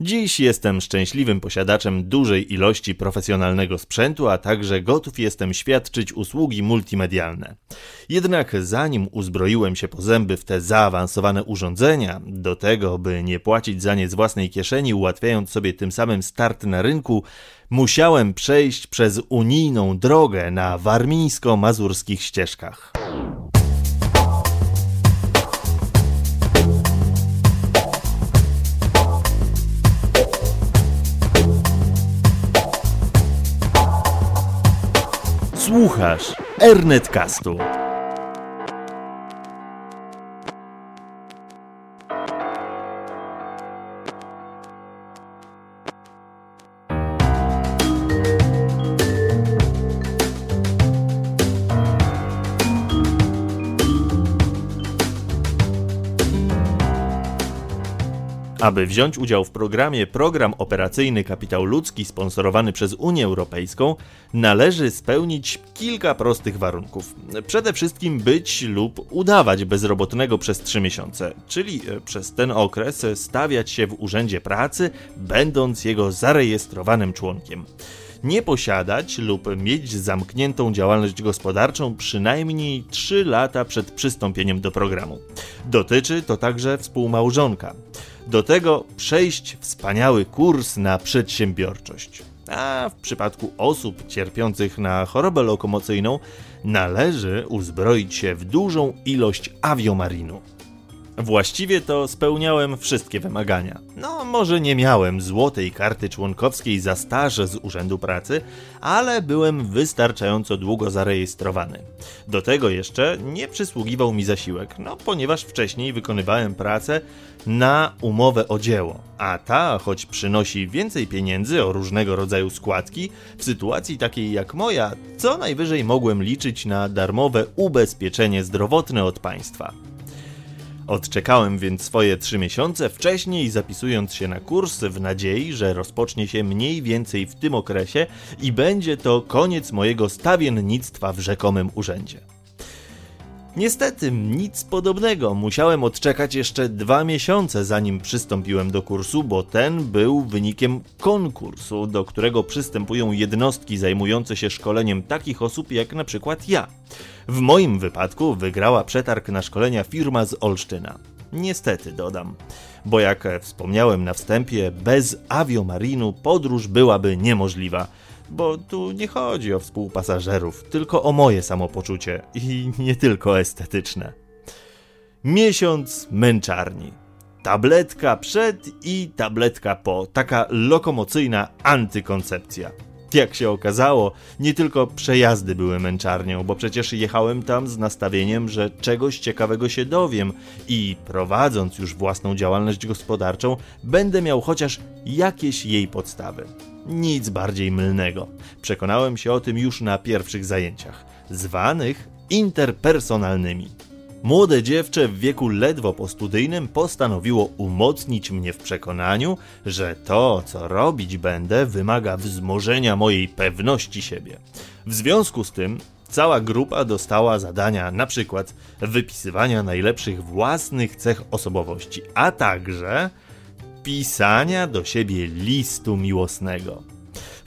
Dziś jestem szczęśliwym posiadaczem dużej ilości profesjonalnego sprzętu, a także gotów jestem świadczyć usługi multimedialne. Jednak zanim uzbroiłem się po zęby w te zaawansowane urządzenia, do tego by nie płacić za nie z własnej kieszeni, ułatwiając sobie tym samym start na rynku, musiałem przejść przez unijną drogę na warmińsko-mazurskich ścieżkach. Słuchasz Ernetcastu. Aby wziąć udział w programie Program Operacyjny Kapitał Ludzki sponsorowany przez Unię Europejską, należy spełnić kilka prostych warunków. Przede wszystkim być lub udawać bezrobotnego przez 3 miesiące, czyli e, przez ten okres stawiać się w urzędzie pracy, będąc jego zarejestrowanym członkiem nie posiadać lub mieć zamkniętą działalność gospodarczą przynajmniej 3 lata przed przystąpieniem do programu. Dotyczy to także współmałżonka. Do tego przejść wspaniały kurs na przedsiębiorczość. A w przypadku osób cierpiących na chorobę lokomocyjną należy uzbroić się w dużą ilość aviomarinu. Właściwie to spełniałem wszystkie wymagania. No, może nie miałem złotej karty członkowskiej za staż z Urzędu Pracy, ale byłem wystarczająco długo zarejestrowany. Do tego jeszcze nie przysługiwał mi zasiłek, no ponieważ wcześniej wykonywałem pracę na umowę o dzieło, a ta, choć przynosi więcej pieniędzy o różnego rodzaju składki, w sytuacji takiej jak moja, co najwyżej mogłem liczyć na darmowe ubezpieczenie zdrowotne od państwa. Odczekałem więc swoje trzy miesiące wcześniej, zapisując się na kurs w nadziei, że rozpocznie się mniej więcej w tym okresie i będzie to koniec mojego stawiennictwa w rzekomym urzędzie. Niestety nic podobnego. Musiałem odczekać jeszcze dwa miesiące, zanim przystąpiłem do kursu, bo ten był wynikiem konkursu, do którego przystępują jednostki zajmujące się szkoleniem takich osób jak na przykład ja. W moim wypadku wygrała przetarg na szkolenia firma z Olsztyna. Niestety dodam, bo jak wspomniałem na wstępie, bez aviomarinu podróż byłaby niemożliwa bo tu nie chodzi o współpasażerów, tylko o moje samopoczucie i nie tylko estetyczne. Miesiąc męczarni. Tabletka przed i tabletka po. Taka lokomocyjna antykoncepcja. Jak się okazało, nie tylko przejazdy były męczarnią, bo przecież jechałem tam z nastawieniem, że czegoś ciekawego się dowiem i prowadząc już własną działalność gospodarczą, będę miał chociaż jakieś jej podstawy. Nic bardziej mylnego. Przekonałem się o tym już na pierwszych zajęciach, zwanych interpersonalnymi. Młode dziewczę w wieku ledwo postudyjnym postanowiło umocnić mnie w przekonaniu, że to, co robić będę, wymaga wzmożenia mojej pewności siebie. W związku z tym cała grupa dostała zadania na przykład wypisywania najlepszych własnych cech osobowości, a także pisania do siebie listu miłosnego.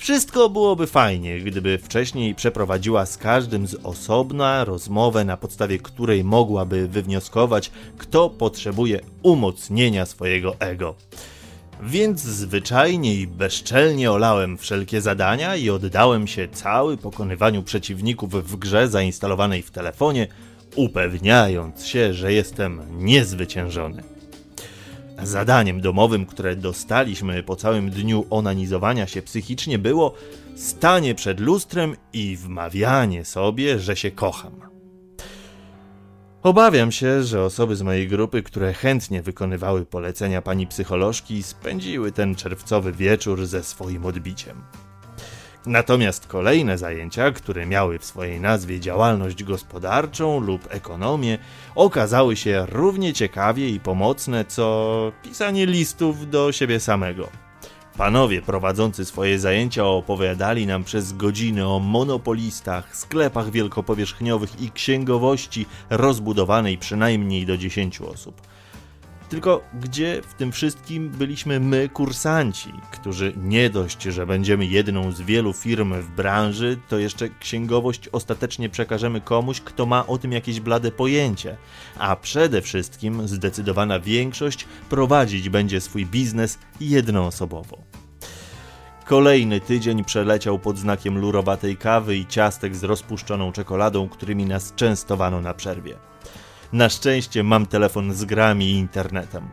Wszystko byłoby fajnie, gdyby wcześniej przeprowadziła z każdym z osobna rozmowę, na podstawie której mogłaby wywnioskować, kto potrzebuje umocnienia swojego ego. Więc zwyczajnie i bezczelnie olałem wszelkie zadania i oddałem się cały pokonywaniu przeciwników w grze zainstalowanej w telefonie, upewniając się, że jestem niezwyciężony. Zadaniem domowym, które dostaliśmy po całym dniu onanizowania się psychicznie było stanie przed lustrem i wmawianie sobie, że się kocham. Obawiam się, że osoby z mojej grupy, które chętnie wykonywały polecenia pani psycholożki, spędziły ten czerwcowy wieczór ze swoim odbiciem. Natomiast kolejne zajęcia, które miały w swojej nazwie działalność gospodarczą lub ekonomię, okazały się równie ciekawie i pomocne co pisanie listów do siebie samego. Panowie prowadzący swoje zajęcia opowiadali nam przez godziny o monopolistach, sklepach wielkopowierzchniowych i księgowości rozbudowanej przynajmniej do 10 osób. Tylko gdzie w tym wszystkim byliśmy my, kursanci, którzy nie dość, że będziemy jedną z wielu firm w branży, to jeszcze księgowość ostatecznie przekażemy komuś, kto ma o tym jakieś blade pojęcie. A przede wszystkim zdecydowana większość prowadzić będzie swój biznes jednoosobowo. Kolejny tydzień przeleciał pod znakiem lurowatej kawy i ciastek z rozpuszczoną czekoladą, którymi nas częstowano na przerwie. Na szczęście mam telefon z grami i internetem.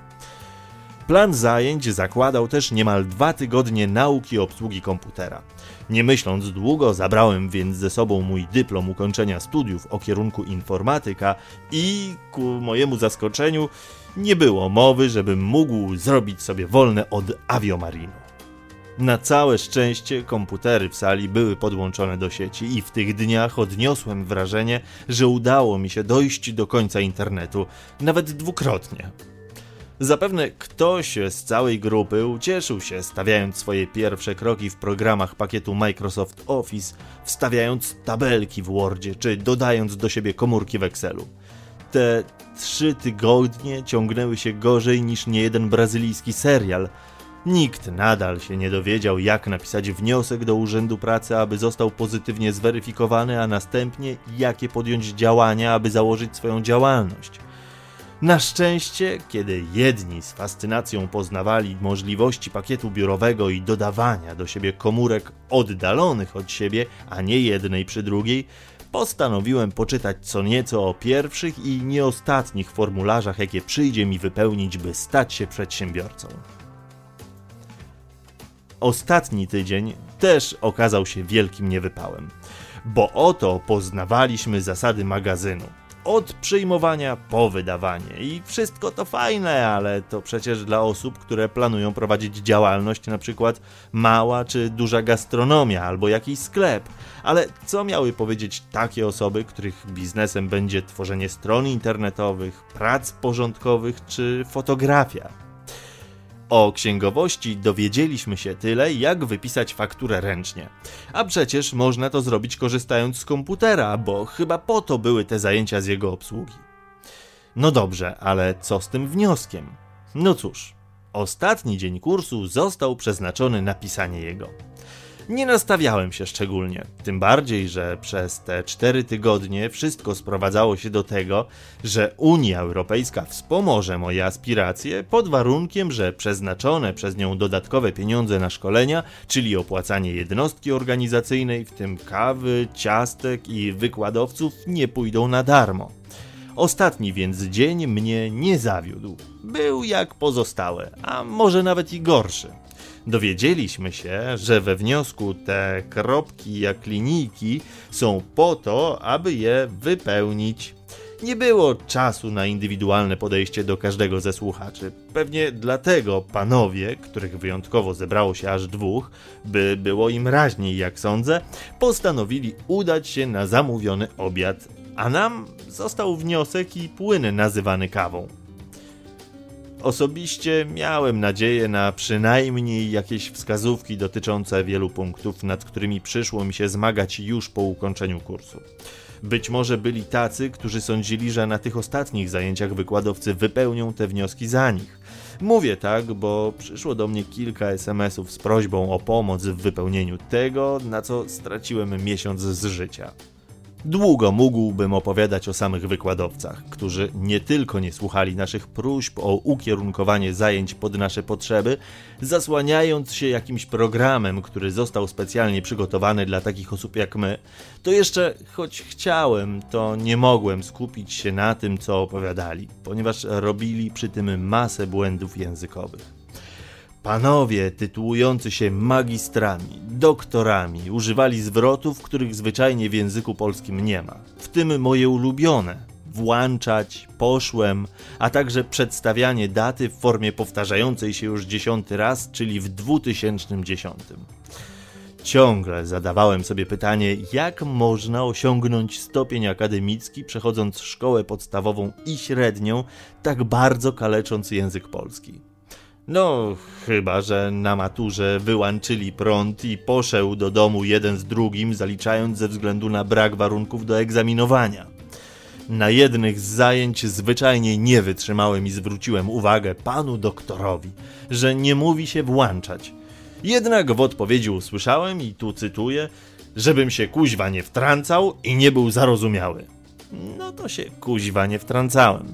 Plan zajęć zakładał też niemal dwa tygodnie nauki obsługi komputera. Nie myśląc długo, zabrałem więc ze sobą mój dyplom ukończenia studiów o kierunku informatyka i ku mojemu zaskoczeniu nie było mowy, żebym mógł zrobić sobie wolne od aviomarinu. Na całe szczęście komputery w sali były podłączone do sieci i w tych dniach odniosłem wrażenie, że udało mi się dojść do końca internetu, nawet dwukrotnie. Zapewne ktoś z całej grupy ucieszył się, stawiając swoje pierwsze kroki w programach pakietu Microsoft Office, wstawiając tabelki w Wordzie czy dodając do siebie komórki w Excelu. Te trzy tygodnie ciągnęły się gorzej niż niejeden brazylijski serial – Nikt nadal się nie dowiedział, jak napisać wniosek do Urzędu Pracy, aby został pozytywnie zweryfikowany, a następnie jakie podjąć działania, aby założyć swoją działalność. Na szczęście, kiedy jedni z fascynacją poznawali możliwości pakietu biurowego i dodawania do siebie komórek oddalonych od siebie, a nie jednej przy drugiej, postanowiłem poczytać co nieco o pierwszych i nie ostatnich formularzach, jakie przyjdzie mi wypełnić, by stać się przedsiębiorcą. Ostatni tydzień też okazał się wielkim niewypałem, bo oto poznawaliśmy zasady magazynu. Od przyjmowania po wydawanie. I wszystko to fajne, ale to przecież dla osób, które planują prowadzić działalność, na przykład mała czy duża gastronomia albo jakiś sklep. Ale co miały powiedzieć takie osoby, których biznesem będzie tworzenie stron internetowych, prac porządkowych czy fotografia? O księgowości dowiedzieliśmy się tyle, jak wypisać fakturę ręcznie. A przecież można to zrobić korzystając z komputera, bo chyba po to były te zajęcia z jego obsługi. No dobrze, ale co z tym wnioskiem? No cóż, ostatni dzień kursu został przeznaczony na pisanie jego nie nastawiałem się szczególnie. Tym bardziej, że przez te cztery tygodnie wszystko sprowadzało się do tego, że Unia Europejska wspomoże moje aspiracje pod warunkiem, że przeznaczone przez nią dodatkowe pieniądze na szkolenia, czyli opłacanie jednostki organizacyjnej, w tym kawy, ciastek i wykładowców, nie pójdą na darmo. Ostatni więc dzień mnie nie zawiódł. Był jak pozostałe, a może nawet i gorszy dowiedzieliśmy się, że we wniosku te kropki jak linijki są po to, aby je wypełnić. Nie było czasu na indywidualne podejście do każdego ze słuchaczy. Pewnie dlatego panowie, których wyjątkowo zebrało się aż dwóch, by było im raźniej, jak sądzę, postanowili udać się na zamówiony obiad, a nam został wniosek i płyn nazywany kawą. Osobiście miałem nadzieję na przynajmniej jakieś wskazówki dotyczące wielu punktów, nad którymi przyszło mi się zmagać już po ukończeniu kursu. Być może byli tacy, którzy sądzili, że na tych ostatnich zajęciach wykładowcy wypełnią te wnioski za nich. Mówię tak, bo przyszło do mnie kilka SMS-ów z prośbą o pomoc w wypełnieniu tego, na co straciłem miesiąc z życia. Długo mógłbym opowiadać o samych wykładowcach, którzy nie tylko nie słuchali naszych próśb o ukierunkowanie zajęć pod nasze potrzeby, zasłaniając się jakimś programem, który został specjalnie przygotowany dla takich osób jak my, to jeszcze, choć chciałem, to nie mogłem skupić się na tym, co opowiadali, ponieważ robili przy tym masę błędów językowych. Panowie tytułujący się magistrami, doktorami używali zwrotów, których zwyczajnie w języku polskim nie ma. W tym moje ulubione włączać, poszłem, a także przedstawianie daty w formie powtarzającej się już dziesiąty raz, czyli w 2010. Ciągle zadawałem sobie pytanie, jak można osiągnąć stopień akademicki, przechodząc szkołę podstawową i średnią, tak bardzo kalecząc język polski. No, chyba, że na maturze wyłączyli prąd i poszedł do domu jeden z drugim, zaliczając ze względu na brak warunków do egzaminowania. Na jednych z zajęć zwyczajnie nie wytrzymałem i zwróciłem uwagę panu doktorowi, że nie mówi się włączać. Jednak w odpowiedzi usłyszałem, i tu cytuję, żebym się kuźwa nie wtrącał i nie był zarozumiały. No to się kuźwa nie wtrącałem.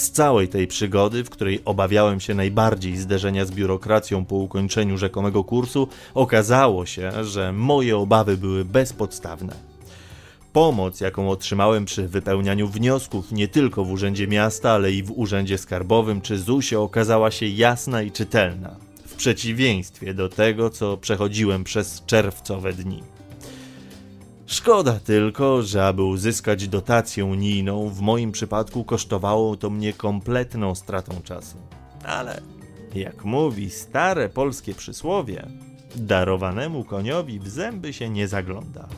Z całej tej przygody, w której obawiałem się najbardziej zderzenia z biurokracją po ukończeniu rzekomego kursu, okazało się, że moje obawy były bezpodstawne. Pomoc, jaką otrzymałem przy wypełnianiu wniosków nie tylko w Urzędzie Miasta, ale i w Urzędzie Skarbowym czy ZUSie, okazała się jasna i czytelna, w przeciwieństwie do tego, co przechodziłem przez czerwcowe dni. Szkoda tylko, że aby uzyskać dotację unijną, w moim przypadku kosztowało to mnie kompletną stratą czasu. Ale, jak mówi stare polskie przysłowie, darowanemu koniowi w zęby się nie zagląda.